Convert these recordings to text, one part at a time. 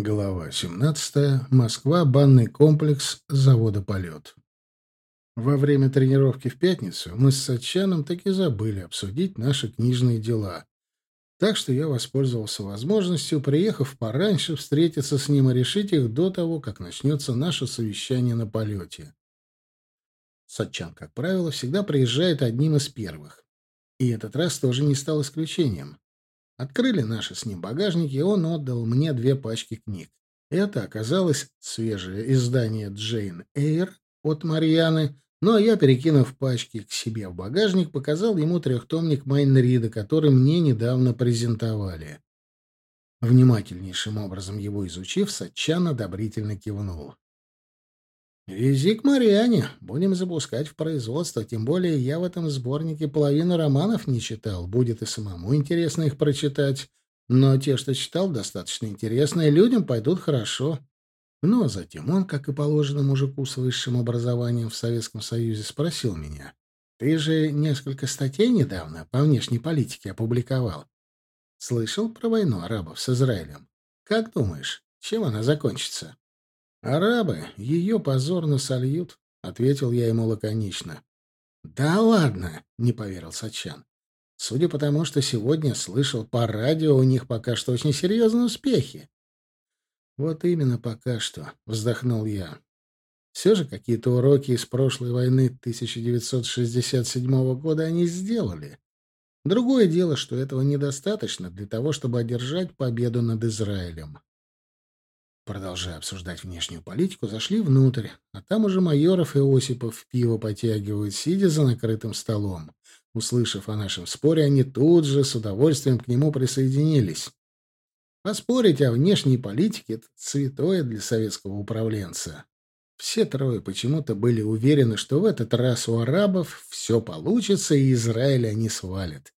Глава 17. Москва. Банный комплекс завода «Полет». Во время тренировки в пятницу мы с Сачаном таки забыли обсудить наши книжные дела. Так что я воспользовался возможностью, приехав пораньше, встретиться с ним и решить их до того, как начнется наше совещание на полете. Сачан, как правило, всегда приезжает одним из первых. И этот раз тоже не стал исключением. Открыли наши с ним багажники, и он отдал мне две пачки книг. Это оказалось свежее издание «Джейн Эйр» от Марьяны, ну а я, перекинув пачки к себе в багажник, показал ему трехтомник Майнрида, который мне недавно презентовали. Внимательнейшим образом его изучив, Сатчан одобрительно кивнул. «Вези к Мариане. Будем запускать в производство. Тем более я в этом сборнике половину романов не читал. Будет и самому интересно их прочитать. Но те, что читал, достаточно интересные. Людям пойдут хорошо». Ну, а затем он, как и положено мужику с высшим образованием в Советском Союзе, спросил меня. «Ты же несколько статей недавно по внешней политике опубликовал. Слышал про войну арабов с Израилем? Как думаешь, чем она закончится?» «Арабы ее позорно сольют», — ответил я ему лаконично. «Да ладно!» — не поверил Сачан. «Судя по тому, что сегодня слышал по радио, у них пока что очень серьезные успехи». «Вот именно пока что», — вздохнул я. «Все же какие-то уроки из прошлой войны 1967 года они сделали. Другое дело, что этого недостаточно для того, чтобы одержать победу над Израилем. Продолжая обсуждать внешнюю политику, зашли внутрь, а там уже Майоров и Осипов пиво потягивают, сидя за накрытым столом. Услышав о нашем споре, они тут же с удовольствием к нему присоединились. Поспорить о внешней политике — это святое для советского управленца. Все трое почему-то были уверены, что в этот раз у арабов все получится, и Израиль они свалят.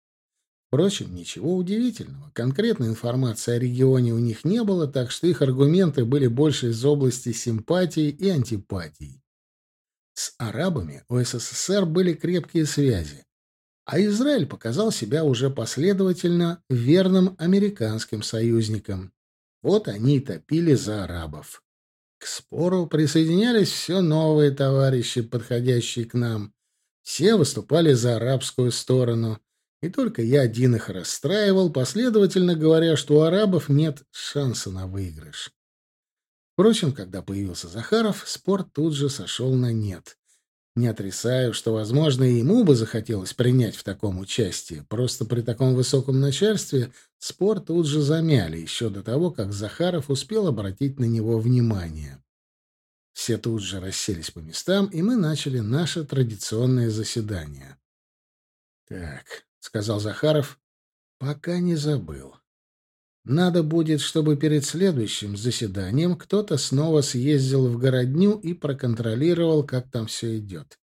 Впрочем, ничего удивительного. Конкретной информации о регионе у них не было, так что их аргументы были больше из области симпатий и антипатий. С арабами у СССР были крепкие связи, а Израиль показал себя уже последовательно верным американским союзником. Вот они и топили за арабов. К спору присоединялись все новые товарищи, подходящие к нам. Все выступали за арабскую сторону — и только я один их расстраивал, последовательно говоря, что у арабов нет шанса на выигрыш. Впрочем, когда появился Захаров, спор тут же сошел на нет. Не отрицаю, что, возможно, и ему бы захотелось принять в таком участие. Просто при таком высоком начальстве спор тут же замяли, еще до того, как Захаров успел обратить на него внимание. Все тут же расселись по местам, и мы начали наше традиционное заседание. Так, — сказал Захаров. «Пока не забыл. Надо будет, чтобы перед следующим заседанием кто-то снова съездил в городню и проконтролировал, как там все идет.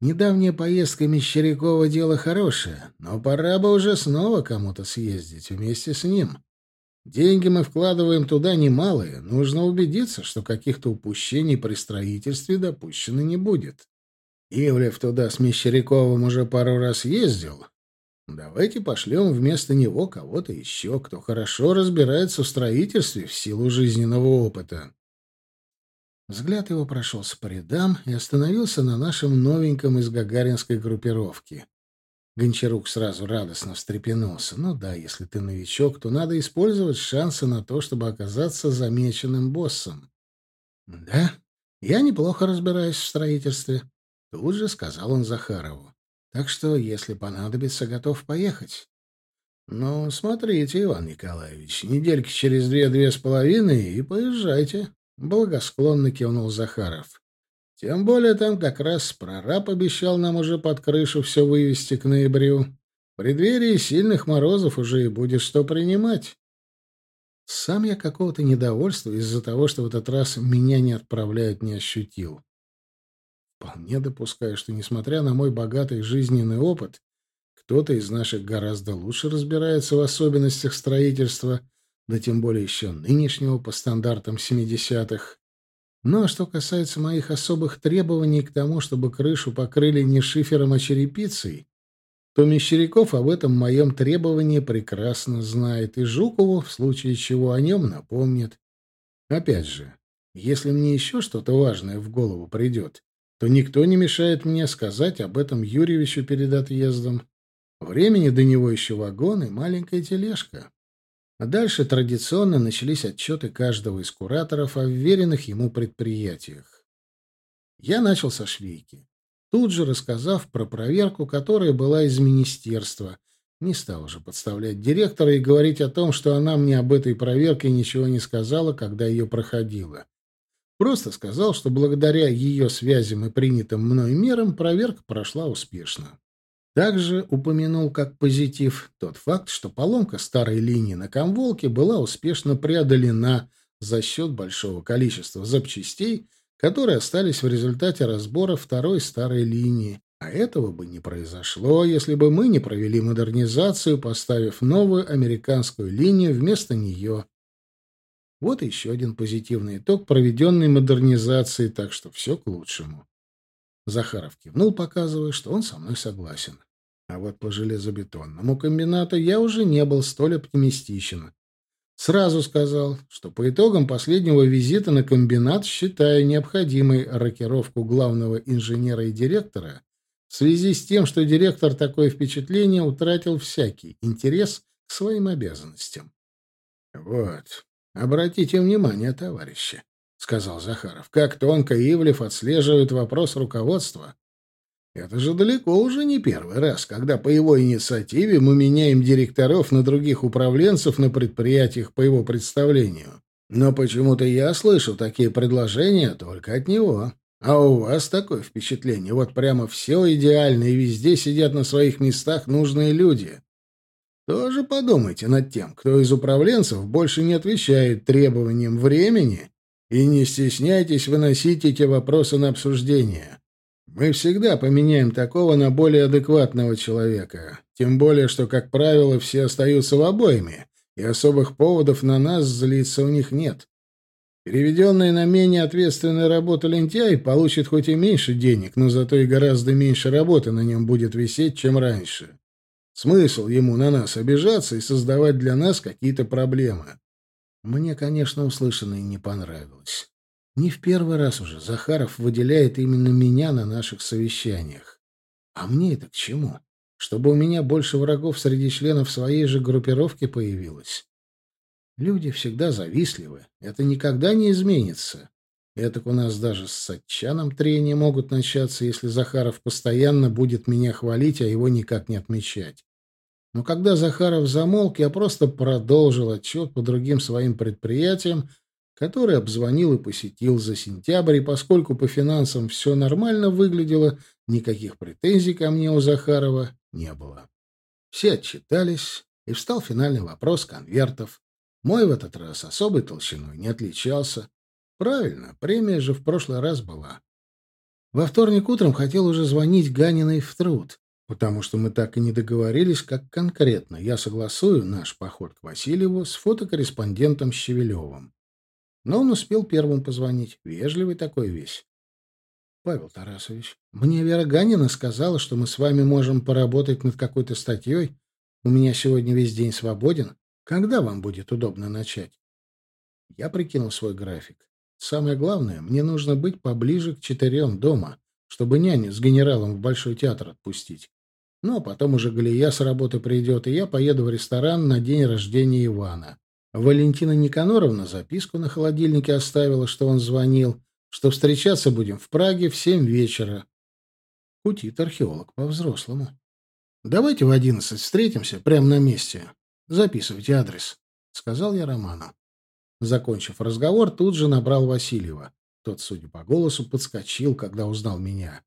Недавняя поездка Мещерякова — дело хорошее, но пора бы уже снова кому-то съездить вместе с ним. Деньги мы вкладываем туда немалые, нужно убедиться, что каких-то упущений при строительстве допущено не будет». Ивлев туда с Мещеряковым уже пару раз ездил, Давайте пошлем вместо него кого-то еще, кто хорошо разбирается в строительстве в силу жизненного опыта. Взгляд его прошелся по рядам и остановился на нашем новеньком из гагаринской группировки. Гончарук сразу радостно встрепенулся. Ну да, если ты новичок, то надо использовать шансы на то, чтобы оказаться замеченным боссом. Да, я неплохо разбираюсь в строительстве, тут же сказал он Захарову. Так что, если понадобится, готов поехать. Ну, смотрите, Иван Николаевич, недельки через две-две с половиной и поезжайте, — благосклонно кивнул Захаров. Тем более там как раз прораб обещал нам уже под крышу все вывести к ноябрю. В преддверии сильных морозов уже и будет что принимать. Сам я какого-то недовольства из-за того, что в этот раз меня не отправляют, не ощутил. Вполне допускаю, что, несмотря на мой богатый жизненный опыт, кто-то из наших гораздо лучше разбирается в особенностях строительства, да тем более еще нынешнего по стандартам 70-х. Ну а что касается моих особых требований к тому, чтобы крышу покрыли не шифером, а черепицей, то Мещеряков об этом моем требовании прекрасно знает, и Жукову, в случае чего, о нем напомнит. Опять же, если мне еще что-то важное в голову придет, то никто не мешает мне сказать об этом Юрьевичу перед отъездом. Времени до него еще вагон и маленькая тележка. А дальше традиционно начались отчеты каждого из кураторов о вверенных ему предприятиях. Я начал со швейки, тут же рассказав про проверку, которая была из министерства. Не стал уже подставлять директора и говорить о том, что она мне об этой проверке ничего не сказала, когда ее проходила. Просто сказал, что благодаря ее связям и принятым мной мерам проверка прошла успешно. Также упомянул как позитив тот факт, что поломка старой линии на Камволке была успешно преодолена за счет большого количества запчастей, которые остались в результате разбора второй старой линии. А этого бы не произошло, если бы мы не провели модернизацию, поставив новую американскую линию вместо нее. Вот еще один позитивный итог проведенной модернизации, так что все к лучшему. Захаров кивнул, показывая, что он со мной согласен. А вот по железобетонному комбинату я уже не был столь оптимистичен. Сразу сказал, что по итогам последнего визита на комбинат считаю необходимой рокировку главного инженера и директора в связи с тем, что директор такое впечатление утратил всякий интерес к своим обязанностям. «Вот, обратите внимание, товарищи», — сказал Захаров, — «как тонко Ивлев отслеживает вопрос руководства. Это же далеко уже не первый раз, когда по его инициативе мы меняем директоров на других управленцев на предприятиях по его представлению. Но почему-то я слышу такие предложения только от него. А у вас такое впечатление. Вот прямо все идеально, и везде сидят на своих местах нужные люди. Тоже подумайте над тем, кто из управленцев больше не отвечает требованиям времени, и не стесняйтесь выносить эти вопросы на обсуждение. Мы всегда поменяем такого на более адекватного человека. Тем более, что, как правило, все остаются в обоими, и особых поводов на нас злиться у них нет. Переведенный на менее ответственную работу лентяй получит хоть и меньше денег, но зато и гораздо меньше работы на нем будет висеть, чем раньше. Смысл ему на нас обижаться и создавать для нас какие-то проблемы. Мне, конечно, услышанное не понравилось. Не в первый раз уже Захаров выделяет именно меня на наших совещаниях. А мне это к чему? Чтобы у меня больше врагов среди членов своей же группировки появилось? Люди всегда завистливы. Это никогда не изменится. Это у нас даже с Сатчаном трения могут начаться, если Захаров постоянно будет меня хвалить, а его никак не отмечать. Но когда Захаров замолк, я просто продолжил отчет по другим своим предприятиям, который обзвонил и посетил за сентябрь, и поскольку по финансам все нормально выглядело, никаких претензий ко мне у Захарова не было. Все отчитались, и встал финальный вопрос конвертов. Мой в этот раз особой толщиной не отличался. Правильно, премия же в прошлый раз была. Во вторник утром хотел уже звонить Ганиной в труд, потому что мы так и не договорились, как конкретно я согласую наш поход к Васильеву с фотокорреспондентом Щевелевым. Но он успел первым позвонить. Вежливый такой весь. Павел Тарасович, мне Вера Ганина сказала, что мы с вами можем поработать над какой-то статьей. У меня сегодня весь день свободен. Когда вам будет удобно начать? Я прикинул свой график. Самое главное, мне нужно быть поближе к четырем дома, чтобы няню с генералом в Большой театр отпустить. Ну, а потом уже Галия с работы придет, и я поеду в ресторан на день рождения Ивана. Валентина Никаноровна записку на холодильнике оставила, что он звонил, что встречаться будем в Праге в семь вечера. Кутит археолог по-взрослому. Давайте в одиннадцать встретимся прямо на месте. Записывайте адрес, — сказал я Роману. Закончив разговор, тут же набрал Васильева. Тот, судя по голосу, подскочил, когда узнал меня.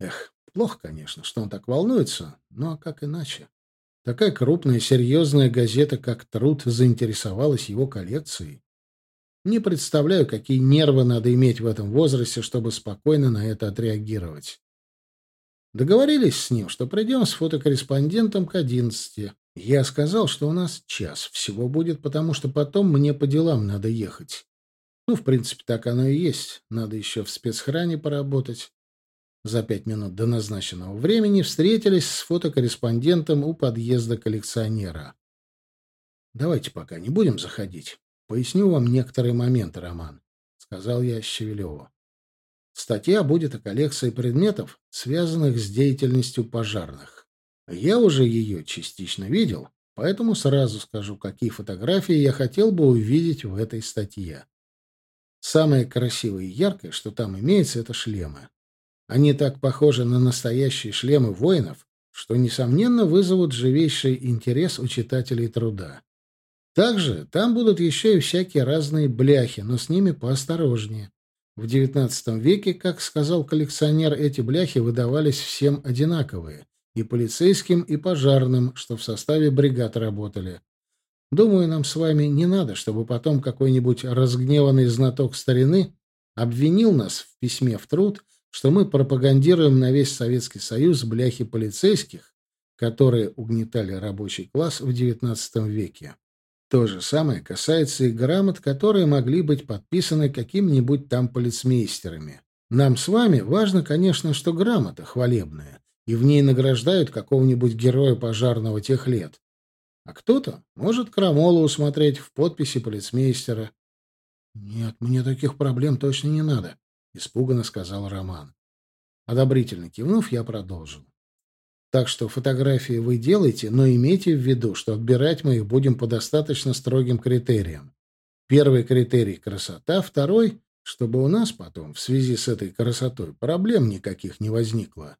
Эх, плохо, конечно, что он так волнуется, но как иначе? Такая крупная, серьезная газета, как «Труд», заинтересовалась его коллекцией. Не представляю, какие нервы надо иметь в этом возрасте, чтобы спокойно на это отреагировать. Договорились с ним, что придем с фотокорреспондентом к одиннадцати. Я сказал, что у нас час всего будет, потому что потом мне по делам надо ехать. Ну, в принципе, так оно и есть. Надо еще в спецхране поработать. За пять минут до назначенного времени встретились с фотокорреспондентом у подъезда коллекционера. «Давайте пока не будем заходить. поясню вам некоторые моменты, Роман, — сказал я Щевелеву. Статья будет о коллекции предметов, связанных с деятельностью пожарных. Я уже ее частично видел, поэтому сразу скажу, какие фотографии я хотел бы увидеть в этой статье. Самое красивое и яркое, что там имеется, это шлемы. Они так похожи на настоящие шлемы воинов, что, несомненно, вызовут живейший интерес у читателей труда. Также там будут еще и всякие разные бляхи, но с ними поосторожнее. В XIX веке, как сказал коллекционер, эти бляхи выдавались всем одинаковые — и полицейским, и пожарным, что в составе бригад работали. Думаю, нам с вами не надо, чтобы потом какой-нибудь разгневанный знаток старины обвинил нас в письме в труд, что мы пропагандируем на весь Советский Союз бляхи полицейских, которые угнетали рабочий класс в XIX веке. То же самое касается и грамот, которые могли быть подписаны какими-нибудь там полицмейстерами. Нам с вами важно, конечно, что грамота хвалебная, и в ней награждают какого-нибудь героя пожарного тех лет. А кто-то может крамолу усмотреть в подписи полицмейстера. «Нет, мне таких проблем точно не надо», — испуганно сказал Роман. Одобрительно кивнув, я продолжил. «Так что фотографии вы делаете, но имейте в виду, что отбирать мы их будем по достаточно строгим критериям. Первый критерий — красота, второй — чтобы у нас потом, в связи с этой красотой, проблем никаких не возникло.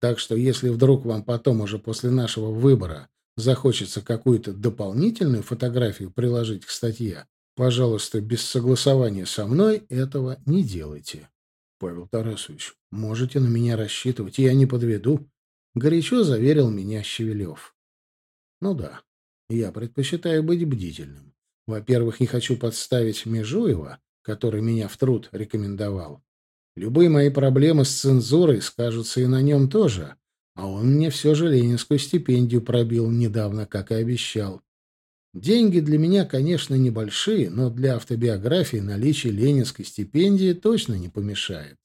Так что если вдруг вам потом уже после нашего выбора захочется какую-то дополнительную фотографию приложить к статье, пожалуйста, без согласования со мной этого не делайте. Павел Тарасович, можете на меня рассчитывать, я не подведу, горячо заверил меня Щевелев. Ну да, я предпочитаю быть бдительным. Во-первых, не хочу подставить Межуева, который меня в труд рекомендовал. Любые мои проблемы с цензурой скажутся и на нем тоже, а он мне все же ленинскую стипендию пробил недавно, как и обещал. Деньги для меня, конечно, небольшие, но для автобиографии наличие ленинской стипендии точно не помешает.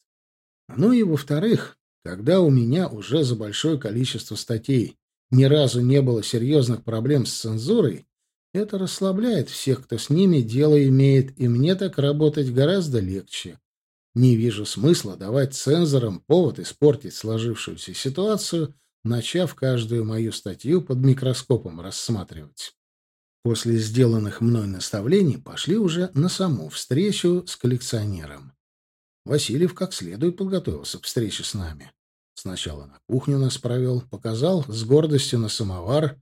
Ну и во-вторых, когда у меня уже за большое количество статей ни разу не было серьезных проблем с цензурой, это расслабляет всех, кто с ними дело имеет, и мне так работать гораздо легче. Не вижу смысла давать цензорам повод испортить сложившуюся ситуацию, начав каждую мою статью под микроскопом рассматривать. После сделанных мной наставлений пошли уже на саму встречу с коллекционером. Васильев как следует подготовился к встрече с нами. Сначала на кухню нас провел, показал с гордостью на самовар.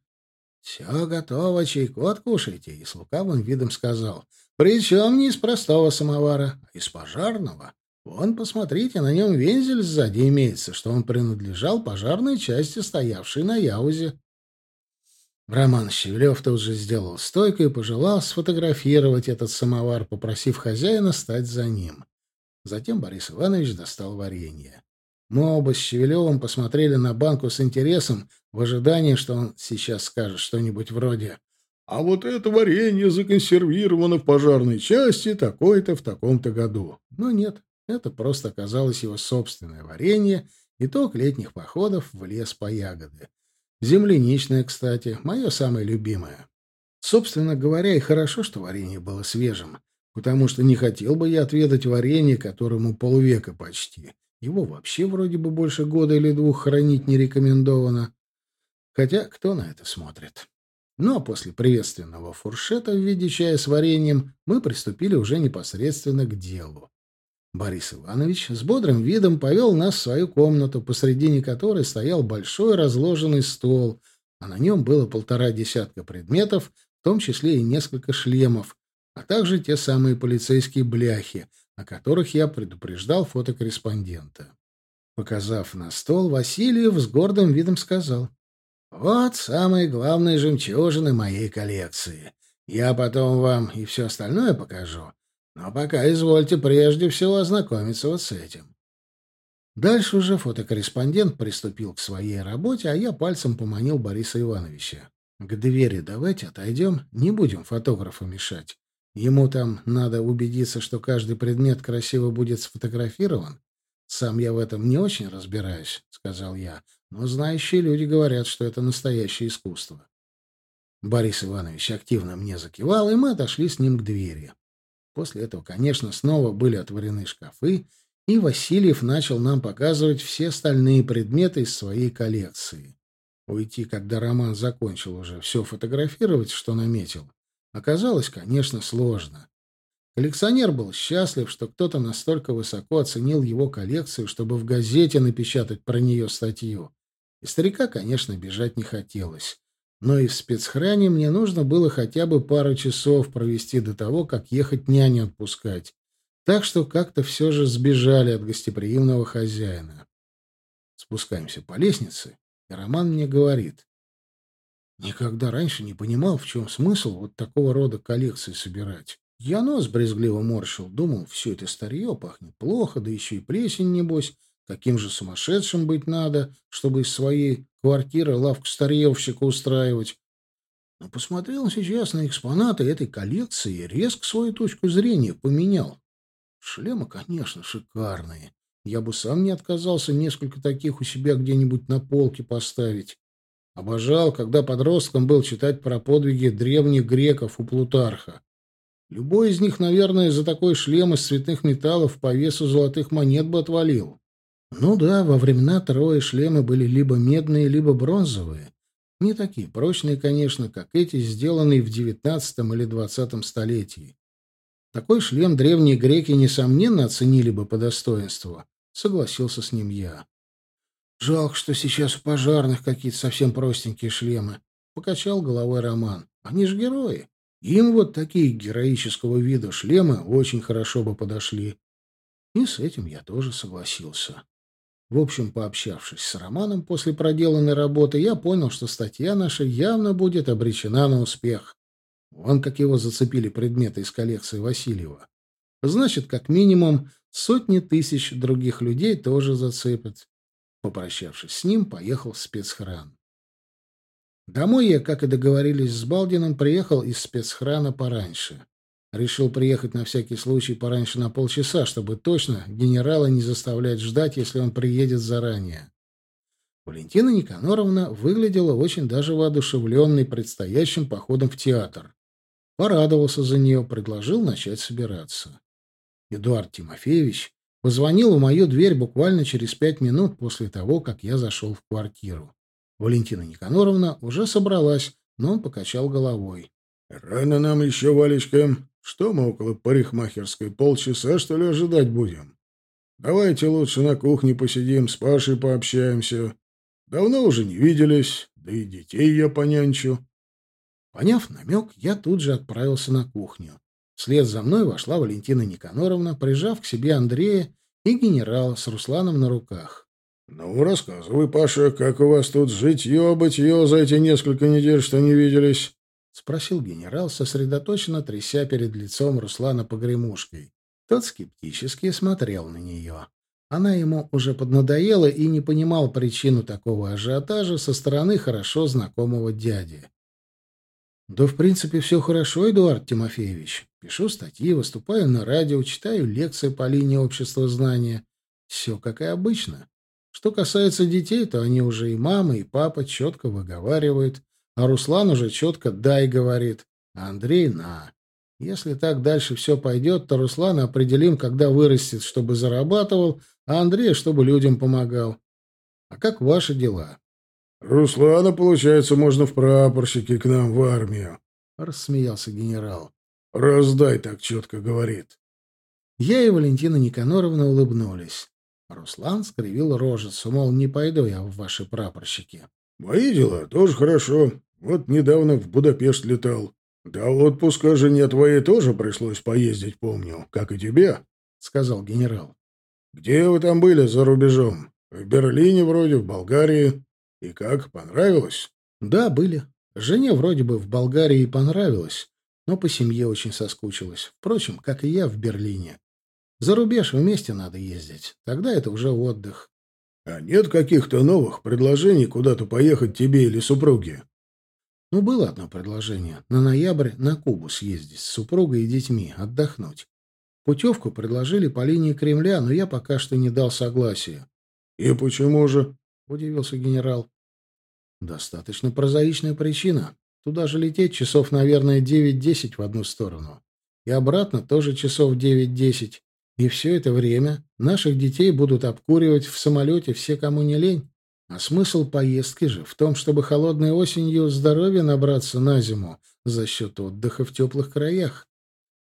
«Все готово, чайку откушайте», и с лукавым видом сказал. «Причем не из простого самовара, а из пожарного. Вон, посмотрите, на нем вензель сзади имеется, что он принадлежал пожарной части, стоявшей на Яузе. Роман Щеглев тут же сделал стойку и пожелал сфотографировать этот самовар, попросив хозяина стать за ним. Затем Борис Иванович достал варенье. Мы оба с Щевелевым посмотрели на банку с интересом, в ожидании, что он сейчас скажет что-нибудь вроде «А вот это варенье законсервировано в пожарной части такой-то в таком-то году». Но нет, это просто оказалось его собственное варенье, итог летних походов в лес по ягоды. Земляничное, кстати, мое самое любимое. Собственно говоря, и хорошо, что варенье было свежим, потому что не хотел бы я отведать варенье, которому полувека почти. Его вообще вроде бы больше года или двух хранить не рекомендовано. Хотя кто на это смотрит? Ну а после приветственного фуршета в виде чая с вареньем мы приступили уже непосредственно к делу. Борис Иванович с бодрым видом повел нас в свою комнату, посредине которой стоял большой разложенный стол, а на нем было полтора десятка предметов, в том числе и несколько шлемов, а также те самые полицейские бляхи, о которых я предупреждал фотокорреспондента. Показав на стол, Васильев с гордым видом сказал, «Вот самые главные жемчужины моей коллекции. Я потом вам и все остальное покажу, но пока извольте прежде всего ознакомиться вот с этим. Дальше уже фотокорреспондент приступил к своей работе, а я пальцем поманил Бориса Ивановича. К двери давайте отойдем, не будем фотографу мешать. Ему там надо убедиться, что каждый предмет красиво будет сфотографирован. Сам я в этом не очень разбираюсь, — сказал я, — но знающие люди говорят, что это настоящее искусство. Борис Иванович активно мне закивал, и мы отошли с ним к двери. После этого, конечно, снова были отворены шкафы, и Васильев начал нам показывать все остальные предметы из своей коллекции. Уйти, когда Роман закончил уже все фотографировать, что наметил, оказалось, конечно, сложно. Коллекционер был счастлив, что кто-то настолько высоко оценил его коллекцию, чтобы в газете напечатать про нее статью. И старика, конечно, бежать не хотелось. Но и в спецхране мне нужно было хотя бы пару часов провести до того, как ехать няню отпускать. Так что как-то все же сбежали от гостеприимного хозяина. Спускаемся по лестнице, и Роман мне говорит. Никогда раньше не понимал, в чем смысл вот такого рода коллекции собирать. Я нос брезгливо морщил, думал, все это старье пахнет плохо, да еще и плесень, небось. Каким же сумасшедшим быть надо, чтобы из своей квартиры лавку старьевщика устраивать? Но посмотрел сейчас на экспонаты этой коллекции и резко свою точку зрения поменял. Шлемы, конечно, шикарные. Я бы сам не отказался несколько таких у себя где-нибудь на полке поставить. Обожал, когда подростком был читать про подвиги древних греков у Плутарха. Любой из них, наверное, за такой шлем из цветных металлов по весу золотых монет бы отвалил. Ну да, во времена Трои шлемы были либо медные, либо бронзовые. Не такие прочные, конечно, как эти, сделанные в XIX или XX столетии. Такой шлем древние греки, несомненно, оценили бы по достоинству. Согласился с ним я. Жалко, что сейчас у пожарных какие-то совсем простенькие шлемы. Покачал головой Роман. Они же герои. Им вот такие героического вида шлемы очень хорошо бы подошли. И с этим я тоже согласился. В общем, пообщавшись с Романом после проделанной работы, я понял, что статья наша явно будет обречена на успех. Вон как его зацепили предметы из коллекции Васильева. Значит, как минимум, сотни тысяч других людей тоже зацепят. Попрощавшись с ним, поехал в спецхран. Домой я, как и договорились с Балдином, приехал из спецхрана пораньше. Решил приехать на всякий случай пораньше на полчаса, чтобы точно генерала не заставлять ждать, если он приедет заранее. Валентина Никаноровна выглядела очень даже воодушевленной предстоящим походом в театр. Порадовался за нее, предложил начать собираться. Эдуард Тимофеевич позвонил в мою дверь буквально через пять минут после того, как я зашел в квартиру. Валентина Никаноровна уже собралась, но он покачал головой. «Рано нам еще, Валечка. Что мы около парикмахерской полчаса, что ли, ожидать будем? Давайте лучше на кухне посидим, с Пашей пообщаемся. Давно уже не виделись, да и детей я понянчу». Поняв намек, я тут же отправился на кухню. Вслед за мной вошла Валентина Никаноровна, прижав к себе Андрея и генерала с Русланом на руках. «Ну, рассказывай, Паша, как у вас тут житье-бытье за эти несколько недель, что не виделись?» — спросил генерал, сосредоточенно тряся перед лицом Руслана погремушкой. Тот скептически смотрел на нее. Она ему уже поднадоела и не понимал причину такого ажиотажа со стороны хорошо знакомого дяди. Да, в принципе, все хорошо, Эдуард Тимофеевич. Пишу статьи, выступаю на радио, читаю лекции по линии общества знания. Все как и обычно. Что касается детей, то они уже и мама, и папа четко выговаривают, а Руслан уже четко «дай» говорит, а Андрей «на». Если так дальше все пойдет, то Руслана определим, когда вырастет, чтобы зарабатывал, а Андрей, чтобы людям помогал. А как ваши дела? «Руслана, получается, можно в прапорщики к нам в армию», — рассмеялся генерал. «Раздай так четко», — говорит. Я и Валентина Никаноровна улыбнулись. Руслан скривил рожицу, мол, не пойду я в ваши прапорщики. «Мои дела тоже хорошо. Вот недавно в Будапешт летал. Да отпуска жене твоей тоже пришлось поездить, помню, как и тебе», — сказал генерал. «Где вы там были за рубежом? В Берлине вроде, в Болгарии?» «И как, понравилось?» «Да, были. Жене вроде бы в Болгарии понравилось, но по семье очень соскучилась. Впрочем, как и я в Берлине. За рубеж вместе надо ездить. Тогда это уже отдых». «А нет каких-то новых предложений куда-то поехать тебе или супруге?» «Ну, было одно предложение. На ноябрь на Кубу съездить с супругой и детьми, отдохнуть. Путевку предложили по линии Кремля, но я пока что не дал согласия». «И почему же?» — удивился генерал. Достаточно прозаичная причина. Туда же лететь часов, наверное, 9-10 в одну сторону. И обратно тоже часов 9-10. И все это время наших детей будут обкуривать в самолете все, кому не лень. А смысл поездки же в том, чтобы холодной осенью здоровья набраться на зиму за счет отдыха в теплых краях.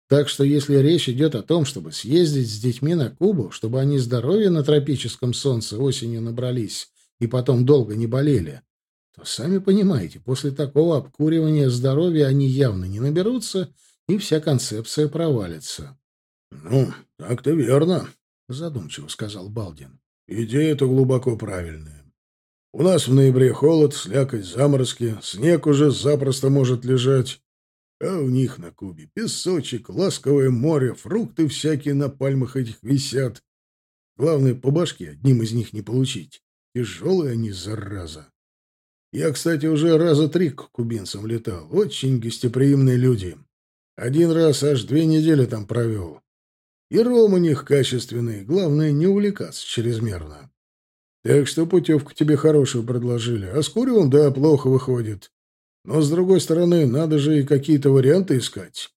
Так что если речь идет о том, чтобы съездить с детьми на Кубу, чтобы они здоровья на тропическом солнце осенью набрались и потом долго не болели, то сами понимаете, после такого обкуривания здоровья они явно не наберутся, и вся концепция провалится. — Ну, так-то верно, — задумчиво сказал Балдин. — Идея-то глубоко правильная. У нас в ноябре холод, слякоть, заморозки, снег уже запросто может лежать. А у них на Кубе песочек, ласковое море, фрукты всякие на пальмах этих висят. Главное, по башке одним из них не получить. Тяжелые они, зараза. Я, кстати, уже раза три к кубинцам летал. Очень гостеприимные люди. Один раз аж две недели там провел. И ром у них качественный. Главное, не увлекаться чрезмерно. Так что путевку тебе хорошую предложили. А с куревом, да, плохо выходит. Но, с другой стороны, надо же и какие-то варианты искать.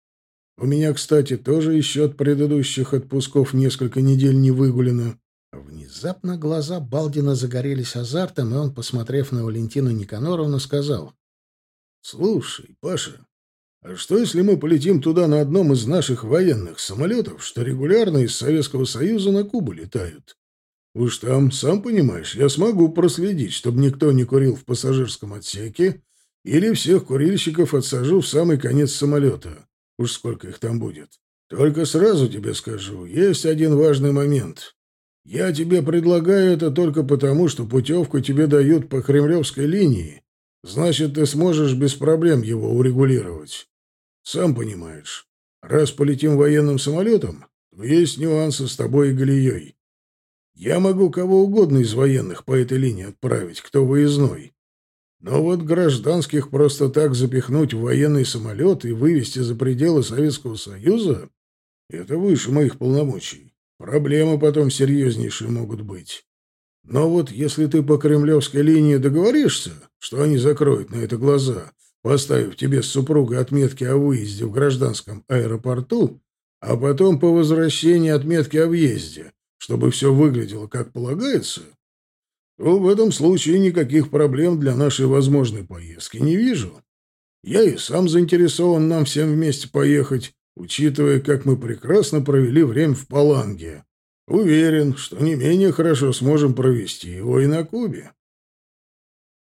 У меня, кстати, тоже еще от предыдущих отпусков несколько недель не выгулено. Внезапно глаза Балдина загорелись азартом, и он, посмотрев на Валентину Никаноровну, сказал. — Слушай, Паша, а что, если мы полетим туда на одном из наших военных самолетов, что регулярно из Советского Союза на Кубу летают? Уж там, сам понимаешь, я смогу проследить, чтобы никто не курил в пассажирском отсеке, или всех курильщиков отсажу в самый конец самолета. Уж сколько их там будет. Только сразу тебе скажу, есть один важный момент. Я тебе предлагаю это только потому, что путевку тебе дают по кремлевской линии. Значит, ты сможешь без проблем его урегулировать. Сам понимаешь, раз полетим военным самолетом, то есть нюансы с тобой и Галией. Я могу кого угодно из военных по этой линии отправить, кто выездной. Но вот гражданских просто так запихнуть в военный самолет и вывести за пределы Советского Союза — это выше моих полномочий. Проблемы потом серьезнейшие могут быть. Но вот если ты по кремлевской линии договоришься, что они закроют на это глаза, поставив тебе с супругой отметки о выезде в гражданском аэропорту, а потом по возвращении отметки о въезде, чтобы все выглядело как полагается, то в этом случае никаких проблем для нашей возможной поездки не вижу. Я и сам заинтересован нам всем вместе поехать, учитывая, как мы прекрасно провели время в Паланге. Уверен, что не менее хорошо сможем провести его и на Кубе.